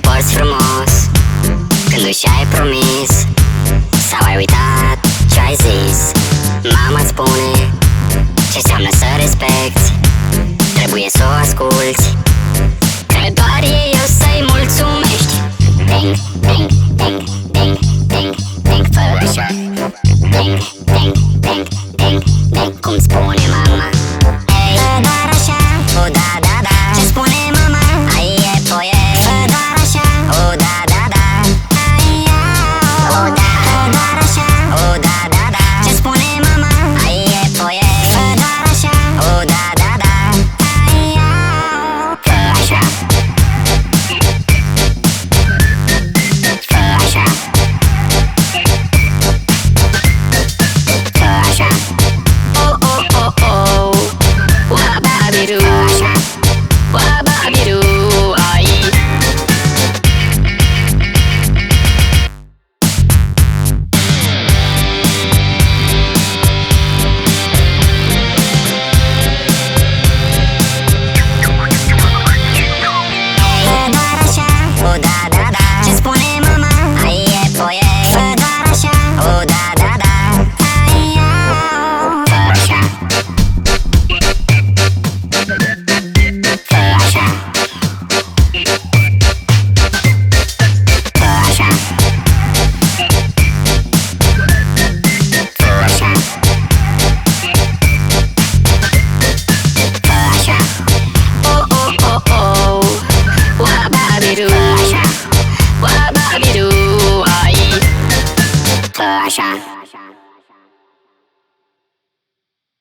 te porți frumos. Când își ai promis Sau ai uitat ce ai zis Mama spune Ce înseamnă să respecti. Trebuie să o asculti. Că doar ei o să-i mulțumești. Ding, ding, ding, ding, ding, ding Fă așa. Ding, ding, ding, ding, ding Cum spune mama. Fă